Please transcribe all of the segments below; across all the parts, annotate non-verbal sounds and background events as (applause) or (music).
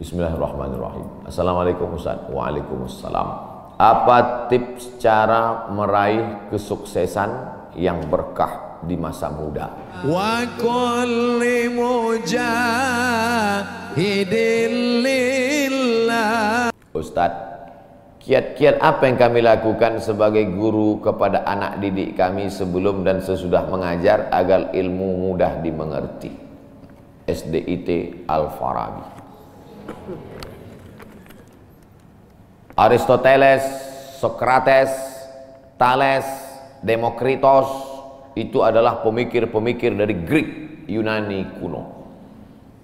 Bismillahirrahmanirrahim. Assalamualaikum Ustaz. Waalaikumsalam. Apa tips cara meraih kesuksesan yang berkah di masa muda? Wa kulli mujahidin lillah Ustaz, kiat-kiat apa yang kami lakukan sebagai guru kepada anak didik kami sebelum dan sesudah mengajar agar ilmu mudah dimengerti? SDIT Al-Farabi. Aristoteles, Socrates, Thales, Demokritos itu adalah pemikir-pemikir dari Greek Yunani kuno.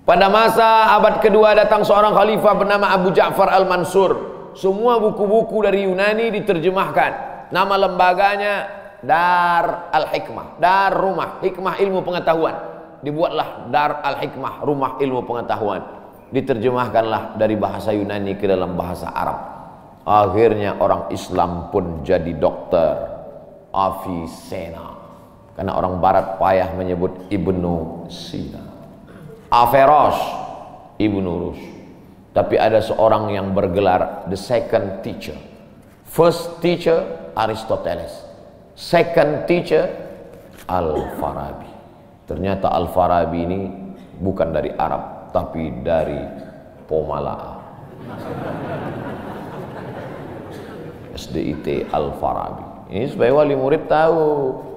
Pada masa abad kedua datang seorang khalifah bernama Abu Ja'far Al-Mansur. Semua buku-buku dari Yunani diterjemahkan. Nama lembaganya Dar Al-Hikmah, Dar Rumah, Hikmah Ilmu Pengetahuan. Dibuatlah Dar Al-Hikmah, Rumah Ilmu Pengetahuan. Diterjemahkanlah dari bahasa Yunani ke dalam bahasa Arab. Akhirnya orang Islam pun jadi dokter Avicenna. Karena orang barat payah menyebut Ibnu Sina. Averroes, Ibnu Rus. Tapi ada seorang yang bergelar the second teacher. First teacher Aristoteles. Second teacher Al-Farabi. Ternyata Al-Farabi ini bukan dari Arab, tapi dari Pomalaa. SDIT Al-Farabi. Ini supaya wali murid tahu.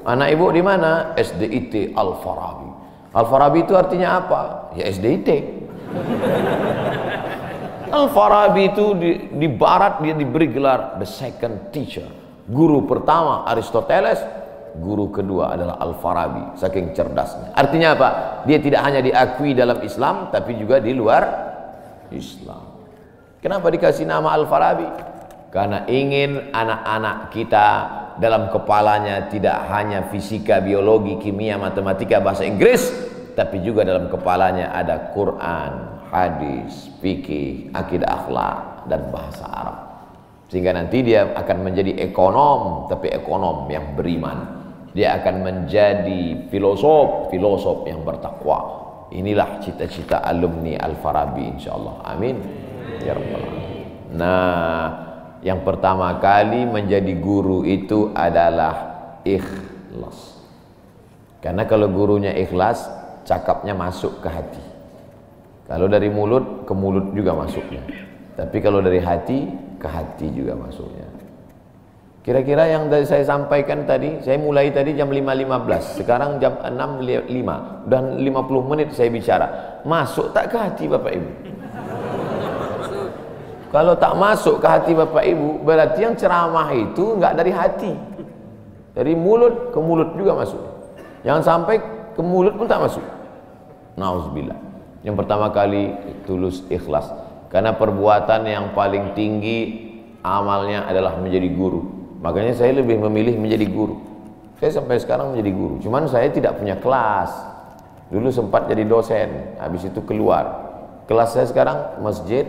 Anak ibu di mana? SDIT Al-Farabi. Al-Farabi itu artinya apa? Ya SDIT. Al-Farabi itu di, di barat dia diberi gelar the second teacher. Guru pertama Aristoteles, guru kedua adalah Al-Farabi, saking cerdasnya. Artinya apa? Dia tidak hanya diakui dalam Islam tapi juga di luar Islam. Kenapa dikasih nama Al-Farabi? Karena ingin anak-anak kita dalam kepalanya tidak hanya fisika, biologi, kimia, matematika, bahasa Inggris, tapi juga dalam kepalanya ada Quran, hadis, fikih, akidah akhlak dan bahasa Arab. Sehingga nanti dia akan menjadi ekonom, tapi ekonom yang beriman. Dia akan menjadi filosof, filosof yang bertakwa. Inilah cita-cita alumni Al-Farabi insyaallah. Amin. Ya rabbal. Nah, yang pertama kali menjadi guru itu adalah ikhlas. Karena kalau gurunya ikhlas, cakapnya masuk ke hati. Kalau dari mulut ke mulut juga masuknya. Tapi kalau dari hati ke hati juga masuknya. Kira-kira yang tadi saya sampaikan tadi, saya mulai tadi jam 5.15, sekarang jam 6.05 dan 50 menit saya bicara. Masuk tak ke hati Bapak Ibu? Kalau tak masuk ke hati Bapak Ibu, berarti yang ceramah itu enggak dari hati. Dari mulut ke mulut juga masuk. Jangan sampai ke mulut pun tak masuk. Nauzubillah. Yang pertama kali tulus ikhlas. Karena perbuatan yang paling tinggi amalnya adalah menjadi guru. Makanya saya lebih memilih menjadi guru. Saya sampai sekarang menjadi guru. Cuman saya tidak punya kelas. Dulu sempat jadi dosen, habis itu keluar. Kelas saya sekarang masjid,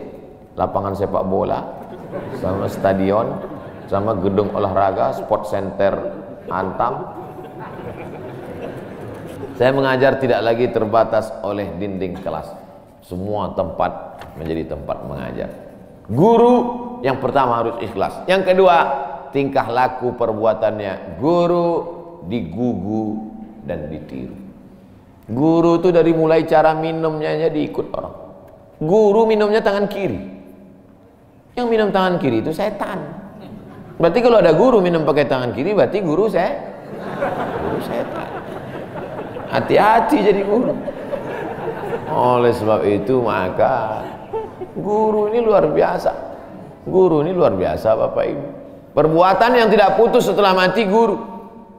lapangan sepak bola, sama stadion, sama gedung olahraga, sport center Antam. Saya mengajar tidak lagi terbatas oleh dinding kelas. Semua tempat menjadi tempat mengajar. Guru yang pertama harus ikhlas. Yang kedua, tingkah laku perbuatannya. Guru digugu dan ditiru. Guru itu dari mulai cara minumnya aja diikut orang. Guru minumnya tangan kiri. Yang minum tangan kiri itu setan. Berarti kalau ada guru minum pakai tangan kiri, berarti guru saya guru setan. Hati-hati jadi guru. Oleh sebab itu maka guru ini luar biasa. Guru ini luar biasa Bapak Ibu. Perbuatan yang tidak putus setelah mati guru.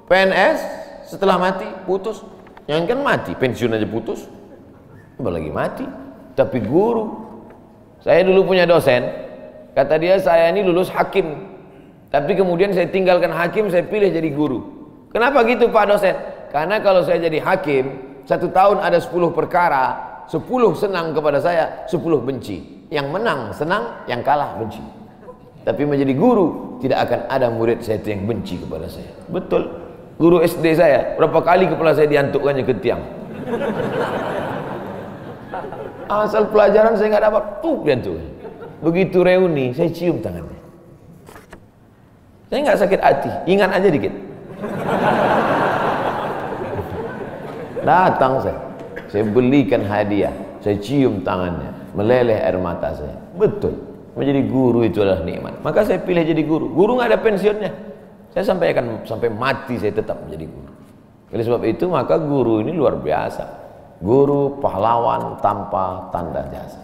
PNS setelah mati putus. Yang kan mati, pensiun aja putus. Apalagi mati. Tapi guru. Saya dulu punya dosen. Kata dia saya ini lulus hakim. Tapi kemudian saya tinggalkan hakim, saya pilih jadi guru. Kenapa gitu Pak dosen? Karena kalau saya jadi hakim, satu tahun ada 10 perkara, 10 senang kepada saya, 10 benci. Yang menang senang, yang kalah benci. Tapi menjadi guru, tidak akan ada murid saya itu yang benci kepada saya. Betul. Guru SD saya, berapa kali kepala saya diantukkannya ke tiang. Asal pelajaran saya nggak dapat, tuh dia tuh. Begitu reuni, saya cium tangannya. Saya nggak sakit hati, ingat aja dikit. Datang saya, saya belikan hadiah, saya cium tangannya, meleleh air mata saya. Betul, menjadi guru itu adalah nikmat. Maka saya pilih jadi guru. Guru nggak ada pensiunnya. Saya sampai akan sampai mati saya tetap menjadi guru. Oleh sebab itu maka guru ini luar biasa. Guru pahlawan tanpa tanda jasa.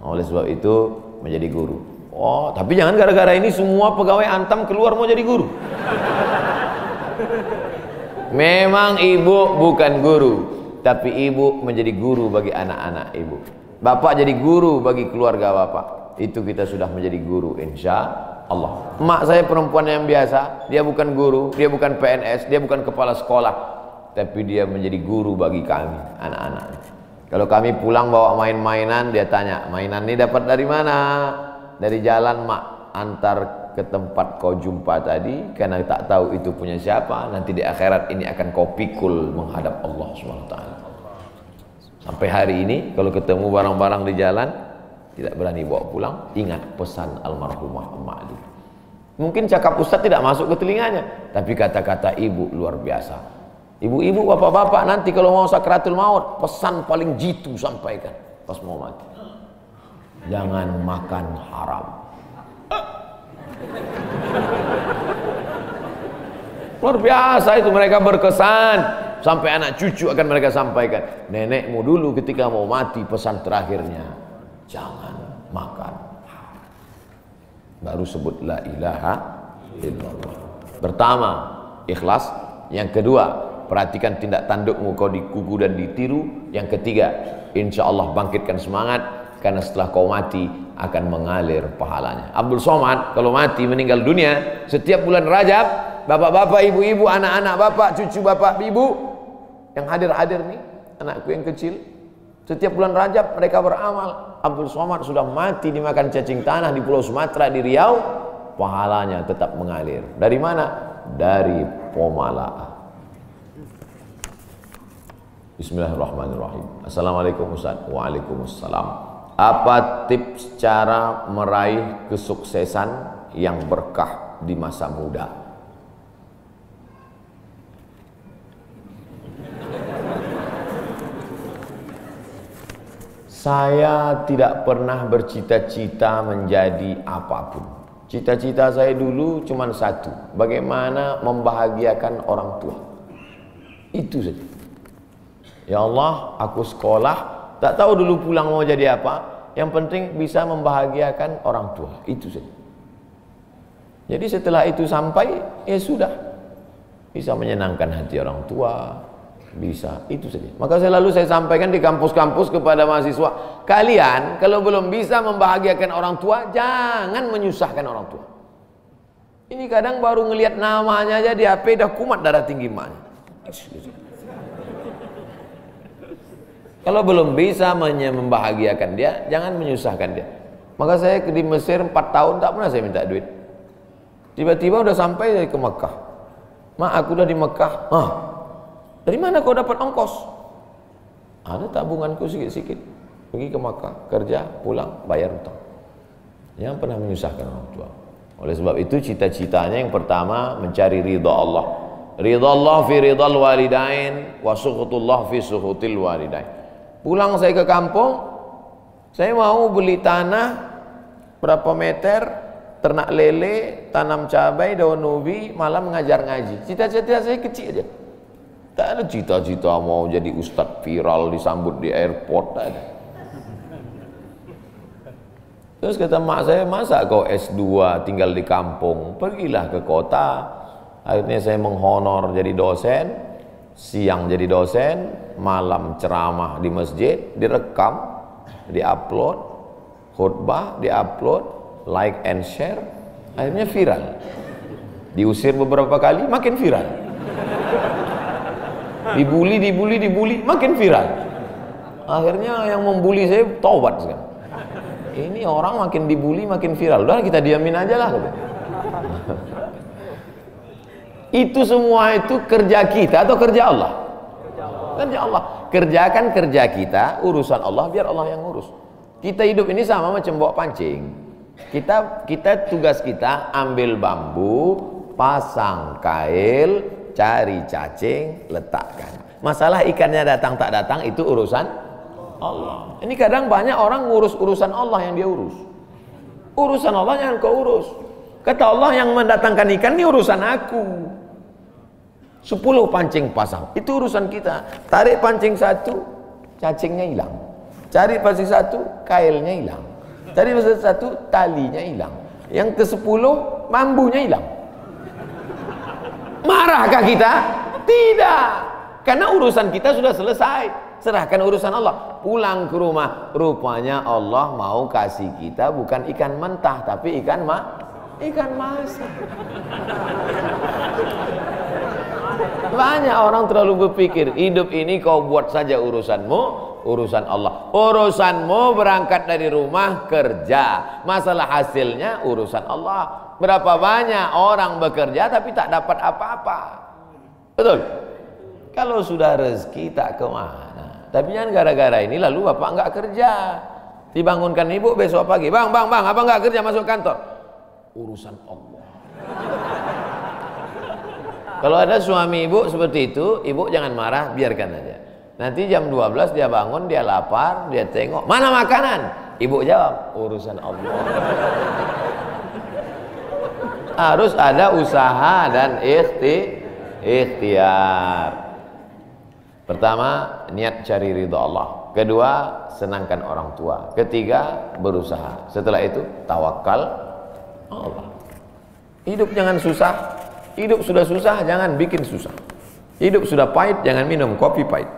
Oleh sebab itu menjadi guru. Oh, tapi jangan gara-gara ini semua pegawai antam keluar mau jadi guru. Memang ibu bukan guru, tapi ibu menjadi guru bagi anak-anak ibu. Bapak jadi guru bagi keluarga bapak. Itu kita sudah menjadi guru insya Allah. Mak saya perempuan yang biasa, dia bukan guru, dia bukan PNS, dia bukan kepala sekolah, tapi dia menjadi guru bagi kami anak-anak. Kalau kami pulang bawa main-mainan, dia tanya, mainan ini dapat dari mana? Dari jalan mak, antar ke tempat kau jumpa tadi, karena tak tahu itu punya siapa. Nanti di akhirat ini akan kau pikul menghadap Allah SWT. Sampai hari ini, kalau ketemu barang-barang di jalan, tidak berani bawa pulang, ingat pesan almarhumah emak Ali. Mungkin cakap ustaz tidak masuk ke telinganya, tapi kata-kata ibu luar biasa. Ibu-ibu, bapak-bapak nanti kalau mau sakratul maut, pesan paling jitu sampaikan pas mau mati. Jangan makan haram. Luar biasa itu mereka berkesan sampai anak cucu akan mereka sampaikan. Nenekmu dulu ketika mau mati pesan terakhirnya jangan makan. Baru sebut la ilaha illallah. Pertama ikhlas. Yang kedua perhatikan tindak tandukmu. Kau dikuku dan ditiru. Yang ketiga insya Allah bangkitkan semangat. Karena setelah kau mati akan mengalir pahalanya. Abdul Somad kalau mati meninggal dunia setiap bulan Rajab bapak-bapak ibu-ibu anak-anak bapak cucu bapak ibu yang hadir-hadir nih anakku yang kecil setiap bulan Rajab mereka beramal. Abdul Somad sudah mati dimakan cacing tanah di Pulau Sumatera di Riau. Pahalanya tetap mengalir. Dari mana? Dari Pomala. Bismillahirrahmanirrahim. Assalamualaikum Ustaz. Waalaikumsalam. Apa tips cara meraih kesuksesan yang berkah di masa muda? Saya tidak pernah bercita-cita menjadi apa pun. Cita-cita saya dulu cuma satu, bagaimana membahagiakan orang tua. Itu saja. Ya Allah, aku sekolah, tak tahu dulu pulang mau jadi apa. Yang penting bisa membahagiakan orang tua. Itu saja. Jadi setelah itu sampai, ya sudah. Bisa menyenangkan hati orang tua, bisa, itu saja. Maka selalu saya sampaikan di kampus-kampus kepada mahasiswa, kalian kalau belum bisa membahagiakan orang tua, jangan menyusahkan orang tua. Ini kadang baru ngelihat namanya aja di HP dah kumat darah tinggi maknya. Kalau belum bisa membahagiakan dia, jangan menyusahkan dia. Maka saya di Mesir 4 tahun tak pernah saya minta duit. Tiba-tiba udah sampai ke Mekah. Mak aku udah di Mekah. Ah, dari mana kau dapat ongkos? Ada tabunganku sikit-sikit. Pergi ke Makkah, kerja, pulang, bayar utang. Yang pernah menyusahkan orang tua. Oleh sebab itu cita-citanya yang pertama mencari ridha Allah. Ridha Allah fi ridhal walidain wa sukhutullah fi sukhutil walidain. Pulang saya ke kampung, saya mau beli tanah berapa meter, ternak lele, tanam cabai, daun ubi, malam mengajar ngaji. Cita-cita saya kecil aja. Tak ada cita-cita mau jadi ustadz viral disambut di airport, tak ada. Terus kata mak saya, masa kau S2 tinggal di kampung? Pergilah ke kota. Akhirnya saya menghonor jadi dosen, siang jadi dosen, malam ceramah di masjid, direkam, diupload, khutbah, diupload, like and share, akhirnya viral. Diusir beberapa kali, makin viral dibully dibully dibully makin viral akhirnya yang membuli saya taubat sekarang ini orang makin dibully makin viral udah kita diamin aja lah (laughs) itu semua itu kerja kita atau kerja Allah Kerja Allah. Kerjakan kerja kita, urusan Allah biar Allah yang urus. Kita hidup ini sama macam bawa pancing. Kita kita tugas kita ambil bambu, pasang kail, cari cacing, letakkan. Masalah ikannya datang tak datang itu urusan Allah. Ini kadang banyak orang ngurus urusan Allah yang dia urus. Urusan Allah yang kau urus. Kata Allah yang mendatangkan ikan ini urusan aku. Sepuluh pancing pasang. Itu urusan kita. Tarik pancing satu, cacingnya hilang. Cari pancing satu, kailnya hilang. Cari pancing satu, talinya hilang. Yang ke sepuluh, bambunya hilang. Marahkah kita? Tidak. Karena urusan kita sudah selesai. Serahkan urusan Allah. Pulang ke rumah. Rupanya Allah mau kasih kita bukan ikan mentah. Tapi ikan ma ikan masak. Banyak orang terlalu berpikir hidup ini kau buat saja urusanmu, urusan Allah. Urusanmu berangkat dari rumah kerja. Masalah hasilnya urusan Allah. Berapa banyak orang bekerja tapi tak dapat apa-apa. Betul? Kalau sudah rezeki tak ke mana. Tapi jangan gara-gara ini lalu bapak enggak kerja. Dibangunkan ibu besok pagi. Bang, bang, bang, apa enggak kerja masuk kantor? Urusan Allah. Kalau ada suami ibu seperti itu, ibu jangan marah, biarkan aja. Nanti jam 12 dia bangun, dia lapar, dia tengok, mana makanan? Ibu jawab, urusan Allah. Harus ada usaha dan ikhti, ikhtiar. Pertama, niat cari ridha Allah. Kedua, senangkan orang tua. Ketiga, berusaha. Setelah itu, tawakal Allah. Hidup jangan susah, Hidup sudah susah, jangan bikin susah. Hidup sudah pahit, jangan minum kopi pahit.